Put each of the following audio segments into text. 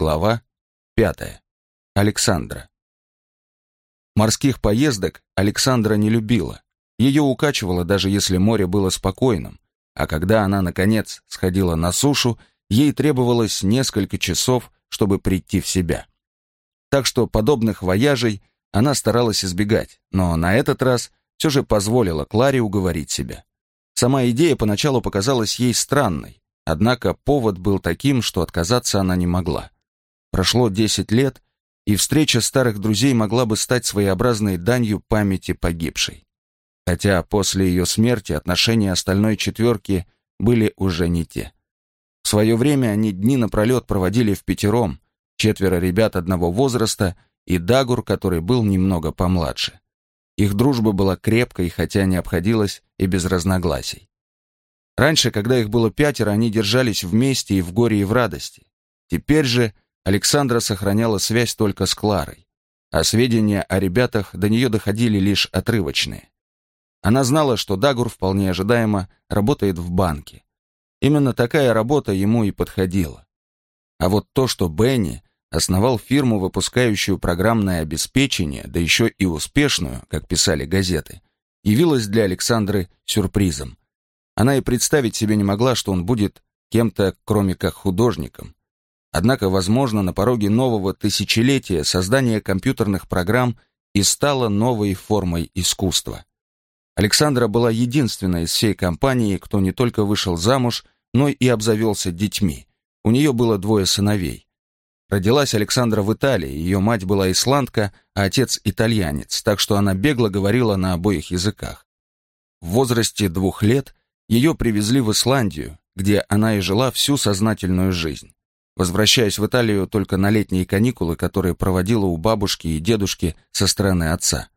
Глава пятая. Александра. Морских поездок Александра не любила. Ее укачивало, даже если море было спокойным. А когда она, наконец, сходила на сушу, ей требовалось несколько часов, чтобы прийти в себя. Так что подобных вояжей она старалась избегать, но на этот раз все же позволила Кларе уговорить себя. Сама идея поначалу показалась ей странной, однако повод был таким, что отказаться она не могла. Прошло 10 лет, и встреча старых друзей могла бы стать своеобразной данью памяти погибшей. Хотя после ее смерти отношения остальной четверки были уже не те. В свое время они дни напролет проводили в пятером, четверо ребят одного возраста и Дагур, который был немного помладше. Их дружба была крепкой, хотя не обходилась и без разногласий. Раньше, когда их было пятеро, они держались вместе и в горе, и в радости. Теперь же Александра сохраняла связь только с Кларой, а сведения о ребятах до нее доходили лишь отрывочные. Она знала, что Дагур вполне ожидаемо работает в банке. Именно такая работа ему и подходила. А вот то, что Бенни основал фирму, выпускающую программное обеспечение, да еще и успешную, как писали газеты, явилось для Александры сюрпризом. Она и представить себе не могла, что он будет кем-то, кроме как художником. Однако, возможно, на пороге нового тысячелетия создание компьютерных программ и стало новой формой искусства. Александра была единственной из всей компании, кто не только вышел замуж, но и обзавелся детьми. У нее было двое сыновей. Родилась Александра в Италии, ее мать была исландка, а отец итальянец, так что она бегло говорила на обоих языках. В возрасте двух лет ее привезли в Исландию, где она и жила всю сознательную жизнь. Возвращаясь в Италию только на летние каникулы, которые проводила у бабушки и дедушки со стороны отца.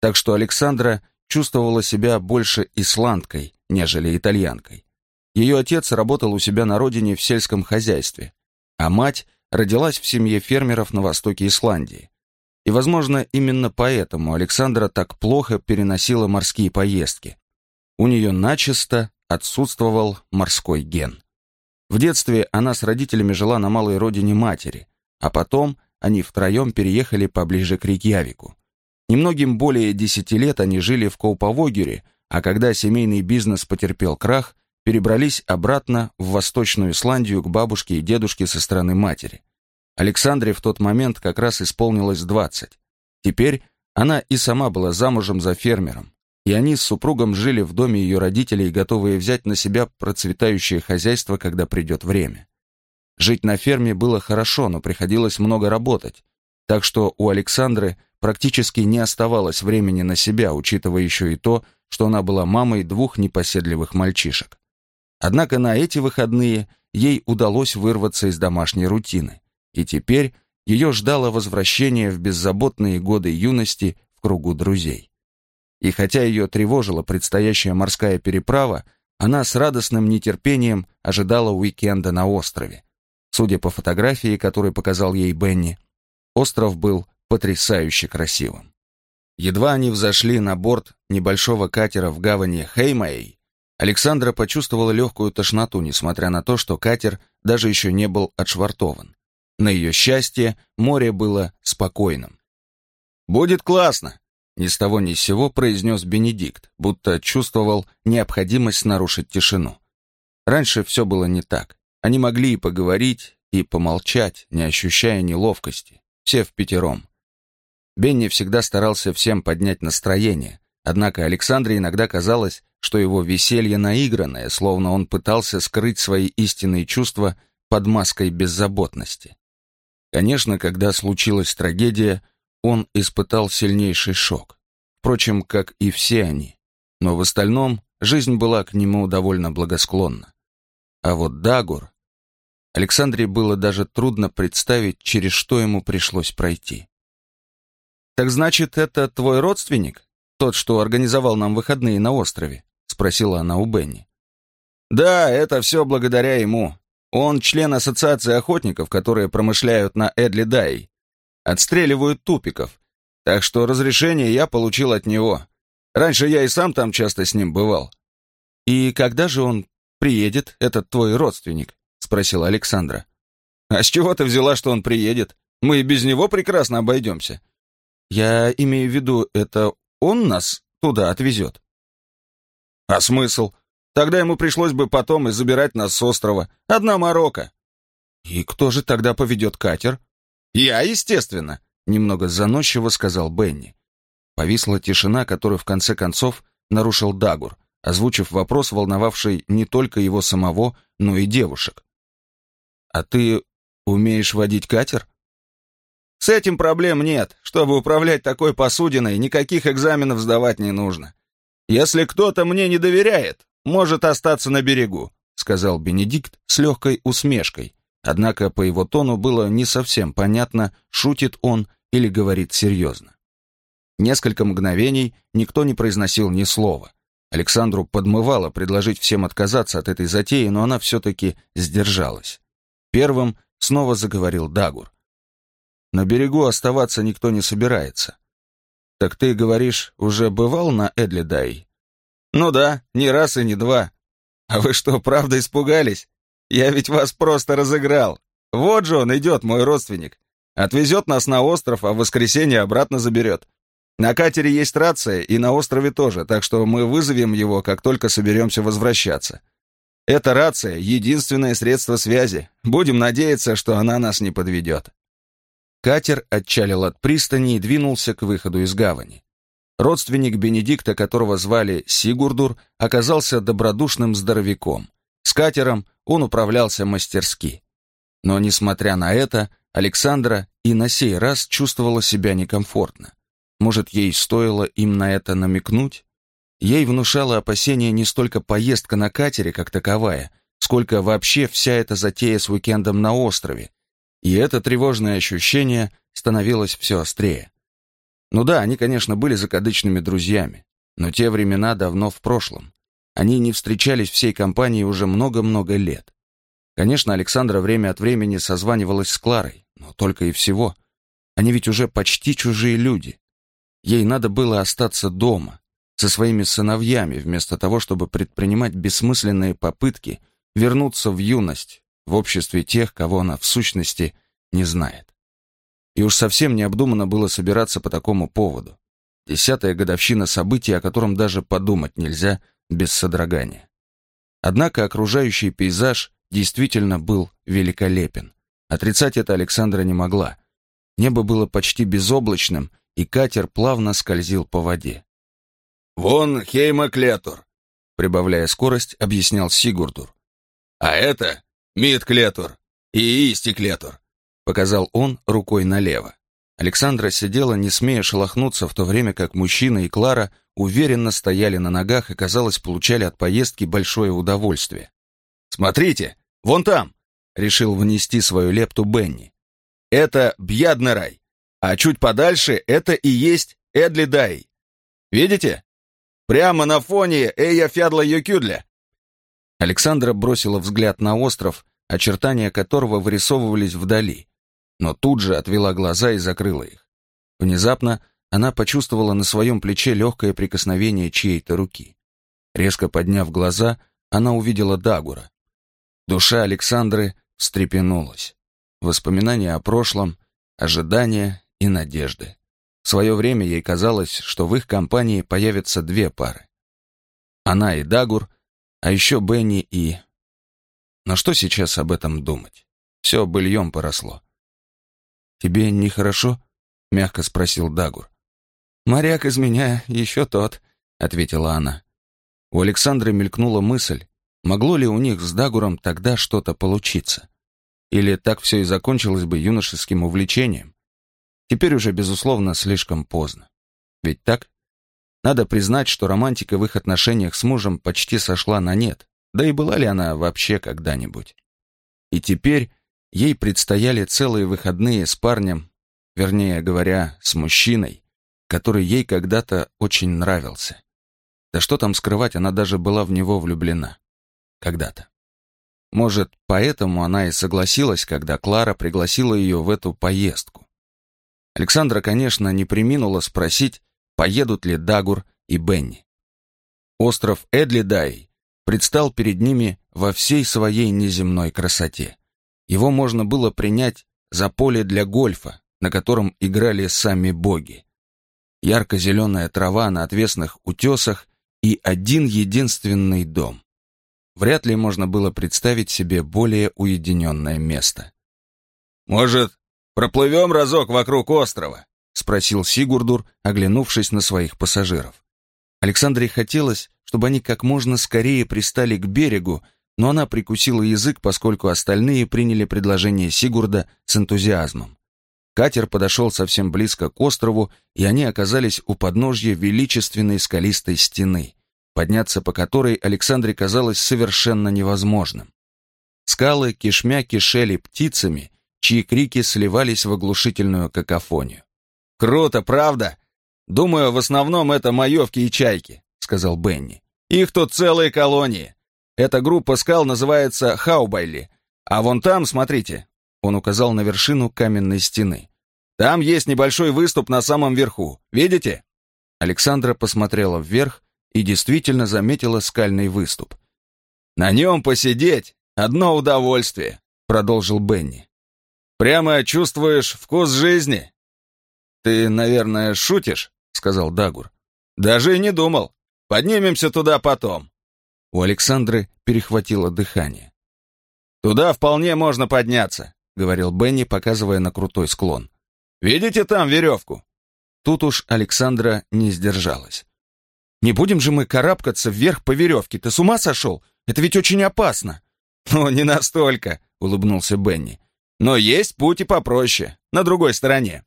Так что Александра чувствовала себя больше исландкой, нежели итальянкой. Ее отец работал у себя на родине в сельском хозяйстве, а мать родилась в семье фермеров на востоке Исландии. И, возможно, именно поэтому Александра так плохо переносила морские поездки. У нее начисто отсутствовал морской ген. В детстве она с родителями жила на малой родине матери, а потом они втроем переехали поближе к Рейкьявику. Немногим более десяти лет они жили в Коуповогере, а когда семейный бизнес потерпел крах, перебрались обратно в Восточную Исландию к бабушке и дедушке со стороны матери. Александре в тот момент как раз исполнилось 20. Теперь она и сама была замужем за фермером, и они с супругом жили в доме ее родителей, готовые взять на себя процветающее хозяйство, когда придет время. Жить на ферме было хорошо, но приходилось много работать, так что у Александры практически не оставалось времени на себя, учитывая еще и то, что она была мамой двух непоседливых мальчишек. Однако на эти выходные ей удалось вырваться из домашней рутины, и теперь ее ждало возвращение в беззаботные годы юности в кругу друзей. И хотя ее тревожила предстоящая морская переправа, она с радостным нетерпением ожидала уикенда на острове. Судя по фотографии, которую показал ей Бенни, остров был потрясающе красивым. Едва они взошли на борт небольшого катера в гавани Хеймэй, Александра почувствовала легкую тошноту, несмотря на то, что катер даже еще не был отшвартован. На ее счастье море было спокойным. «Будет классно!» Ни с того ни с сего произнес Бенедикт, будто чувствовал необходимость нарушить тишину. Раньше все было не так. Они могли и поговорить, и помолчать, не ощущая неловкости. Все в пятером. Бенни всегда старался всем поднять настроение, однако Александре иногда казалось, что его веселье наигранное, словно он пытался скрыть свои истинные чувства под маской беззаботности. Конечно, когда случилась трагедия, он испытал сильнейший шок. Впрочем, как и все они. Но в остальном жизнь была к нему довольно благосклонна. А вот Дагур... Александре было даже трудно представить, через что ему пришлось пройти. «Так значит, это твой родственник? Тот, что организовал нам выходные на острове?» — спросила она у Бенни. «Да, это все благодаря ему. Он член ассоциации охотников, которые промышляют на Эдли Дай. Отстреливают тупиков. Так что разрешение я получил от него. Раньше я и сам там часто с ним бывал». «И когда же он приедет, этот твой родственник?» — спросила Александра. «А с чего ты взяла, что он приедет? Мы и без него прекрасно обойдемся». «Я имею в виду, это он нас туда отвезет». «А смысл? Тогда ему пришлось бы потом и забирать нас с острова. Одна морока». «И кто же тогда поведет катер?» «Я, естественно», — немного заносчиво сказал Бенни. Повисла тишина, которую в конце концов нарушил Дагур, озвучив вопрос, волновавший не только его самого, но и девушек. «А ты умеешь водить катер?» «С этим проблем нет. Чтобы управлять такой посудиной, никаких экзаменов сдавать не нужно. Если кто-то мне не доверяет, может остаться на берегу», сказал Бенедикт с легкой усмешкой. Однако по его тону было не совсем понятно, шутит он или говорит серьезно. Несколько мгновений никто не произносил ни слова. Александру подмывало предложить всем отказаться от этой затеи, но она все-таки сдержалась. Первым снова заговорил Дагур. «На берегу оставаться никто не собирается. Так ты, говоришь, уже бывал на Эдлидай?» «Ну да, не раз и не два. А вы что, правда испугались? Я ведь вас просто разыграл. Вот же он идет, мой родственник. Отвезет нас на остров, а в воскресенье обратно заберет. На катере есть рация, и на острове тоже, так что мы вызовем его, как только соберемся возвращаться. Эта рация — единственное средство связи. Будем надеяться, что она нас не подведет». Катер отчалил от пристани и двинулся к выходу из гавани. Родственник Бенедикта, которого звали Сигурдур, оказался добродушным здоровяком. С катером он управлялся мастерски. Но, несмотря на это, Александра и на сей раз чувствовала себя некомфортно. Может, ей стоило им на это намекнуть? Ей внушало опасение не столько поездка на катере как таковая, сколько вообще вся эта затея с уикендом на острове. И это тревожное ощущение становилось все острее. Ну да, они, конечно, были закадычными друзьями, но те времена давно в прошлом. Они не встречались всей компанией уже много-много лет. Конечно, Александра время от времени созванивалась с Кларой, но только и всего. Они ведь уже почти чужие люди. Ей надо было остаться дома, со своими сыновьями, вместо того, чтобы предпринимать бессмысленные попытки вернуться в юность, в обществе тех, кого она в сущности не знает. И уж совсем необдуманно было собираться по такому поводу. Десятая годовщина событий, о котором даже подумать нельзя без содрогания. Однако окружающий пейзаж действительно был великолепен. Отрицать это Александра не могла. Небо было почти безоблачным, и катер плавно скользил по воде. «Вон Хейма Клетур», — прибавляя скорость, объяснял Сигурдур. «А это Мид Клетур и Исти Клетур», — показал он рукой налево. Александра сидела, не смея шелохнуться, в то время как мужчина и Клара уверенно стояли на ногах и, казалось, получали от поездки большое удовольствие. «Смотрите, вон там!» — решил внести свою лепту Бенни. «Это Бьядный рай. А чуть подальше это и есть Эдли Дай. Видите? Прямо на фоне Эя Фядла Юкюдля. Александра бросила взгляд на остров, очертания которого вырисовывались вдали, но тут же отвела глаза и закрыла их. Внезапно она почувствовала на своем плече легкое прикосновение чьей-то руки. Резко подняв глаза, она увидела Дагура. Душа Александры встрепенулась. Воспоминания о прошлом, ожидания и надежды. В свое время ей казалось, что в их компании появятся две пары. Она и Дагур, а еще Бенни и... Но что сейчас об этом думать? Все быльем поросло. «Тебе нехорошо?» — мягко спросил Дагур. «Моряк из меня еще тот», — ответила она. У Александры мелькнула мысль, могло ли у них с Дагуром тогда что-то получиться? Или так все и закончилось бы юношеским увлечением? Теперь уже, безусловно, слишком поздно. Ведь так? Надо признать, что романтика в их отношениях с мужем почти сошла на нет, да и была ли она вообще когда-нибудь. И теперь ей предстояли целые выходные с парнем, вернее говоря, с мужчиной, который ей когда-то очень нравился. Да что там скрывать, она даже была в него влюблена. Когда-то. Может, поэтому она и согласилась, когда Клара пригласила ее в эту поездку. Александра, конечно, не приминула спросить, поедут ли Дагур и Бенни. Остров Эдлидай предстал перед ними во всей своей неземной красоте. его можно было принять за поле для гольфа, на котором играли сами боги. Ярко-зеленая трава на отвесных утесах и один единственный дом. Вряд ли можно было представить себе более уединенное место. «Может, проплывем разок вокруг острова?» — спросил Сигурдур, оглянувшись на своих пассажиров. Александре хотелось, чтобы они как можно скорее пристали к берегу, но она прикусила язык, поскольку остальные приняли предложение Сигурда с энтузиазмом. Катер подошел совсем близко к острову, и они оказались у подножья величественной скалистой стены, подняться по которой Александре казалось совершенно невозможным. Скалы кишмя кишели птицами, чьи крики сливались в оглушительную какофонию. «Круто, правда? Думаю, в основном это маевки и чайки», — сказал Бенни. «Их тут целые колонии. Эта группа скал называется Хаубайли. А вон там, смотрите, он указал на вершину каменной стены. Там есть небольшой выступ на самом верху. Видите? Александра посмотрела вверх и действительно заметила скальный выступ. На нем посидеть одно удовольствие, продолжил Бенни. Прямо чувствуешь вкус жизни. Ты, наверное, шутишь, сказал Дагур. Даже и не думал. Поднимемся туда потом. У Александры перехватило дыхание. «Туда вполне можно подняться», — говорил Бенни, показывая на крутой склон. «Видите там веревку?» Тут уж Александра не сдержалась. «Не будем же мы карабкаться вверх по веревке, ты с ума сошел? Это ведь очень опасно!» «Ну, не настолько», — улыбнулся Бенни. «Но есть путь и попроще, на другой стороне».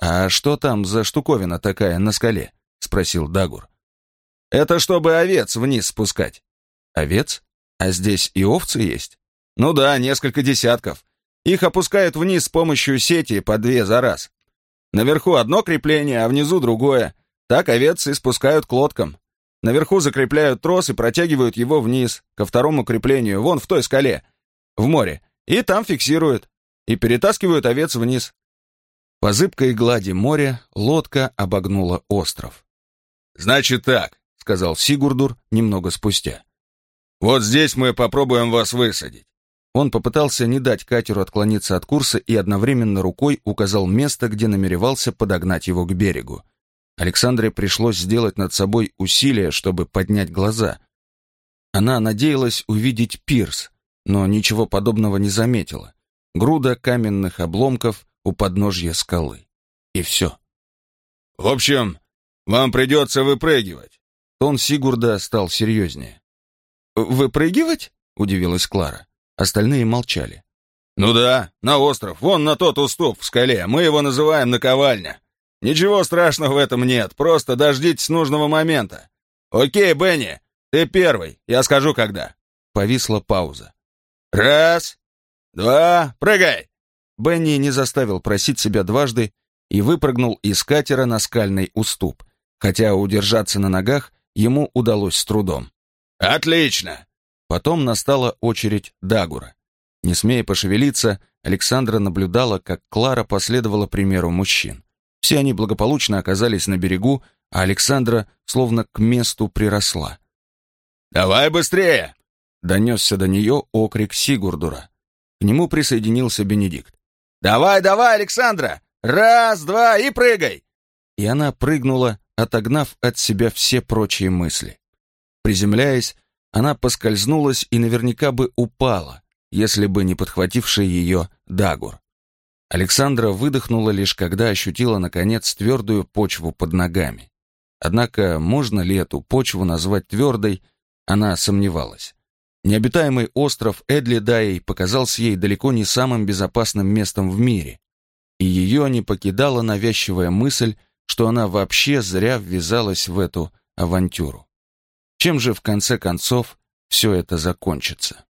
«А что там за штуковина такая на скале?» — спросил Дагур. Это чтобы овец вниз спускать. Овец? А здесь и овцы есть? Ну да, несколько десятков. Их опускают вниз с помощью сети по две за раз. Наверху одно крепление, а внизу другое. Так овец и спускают к лодкам. Наверху закрепляют трос и протягивают его вниз, ко второму креплению, вон в той скале, в море. И там фиксируют. И перетаскивают овец вниз. По зыбкой глади моря лодка обогнула остров. «Значит так, сказал Сигурдур немного спустя. «Вот здесь мы попробуем вас высадить». Он попытался не дать катеру отклониться от курса и одновременно рукой указал место, где намеревался подогнать его к берегу. Александре пришлось сделать над собой усилие, чтобы поднять глаза. Она надеялась увидеть пирс, но ничего подобного не заметила. Груда каменных обломков у подножья скалы. И все. «В общем, вам придется выпрыгивать. Тон Сигурда стал серьезнее. «Выпрыгивать?» — удивилась Клара. Остальные молчали. «Ну да, на остров, вон на тот уступ в скале, мы его называем наковальня. Ничего страшного в этом нет, просто дождитесь нужного момента. Окей, Бенни, ты первый, я скажу когда». Повисла пауза. «Раз, два, прыгай!» Бенни не заставил просить себя дважды и выпрыгнул из катера на скальный уступ, хотя удержаться на ногах ему удалось с трудом. «Отлично!» Потом настала очередь Дагура. Не смея пошевелиться, Александра наблюдала, как Клара последовала примеру мужчин. Все они благополучно оказались на берегу, а Александра словно к месту приросла. «Давай быстрее!» — донесся до нее окрик Сигурдура. К нему присоединился Бенедикт. «Давай, давай, Александра! Раз, два и прыгай!» И она прыгнула, отогнав от себя все прочие мысли. Приземляясь, она поскользнулась и наверняка бы упала, если бы не подхвативший ее Дагур. Александра выдохнула лишь когда ощутила, наконец, твердую почву под ногами. Однако, можно ли эту почву назвать твердой, она сомневалась. Необитаемый остров Эдли показался ей далеко не самым безопасным местом в мире, и ее не покидала навязчивая мысль, что она вообще зря ввязалась в эту авантюру. Чем же в конце концов все это закончится?